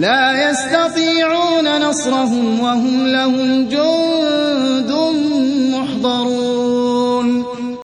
لا يستطيعون نصرهم وهم لهم جند.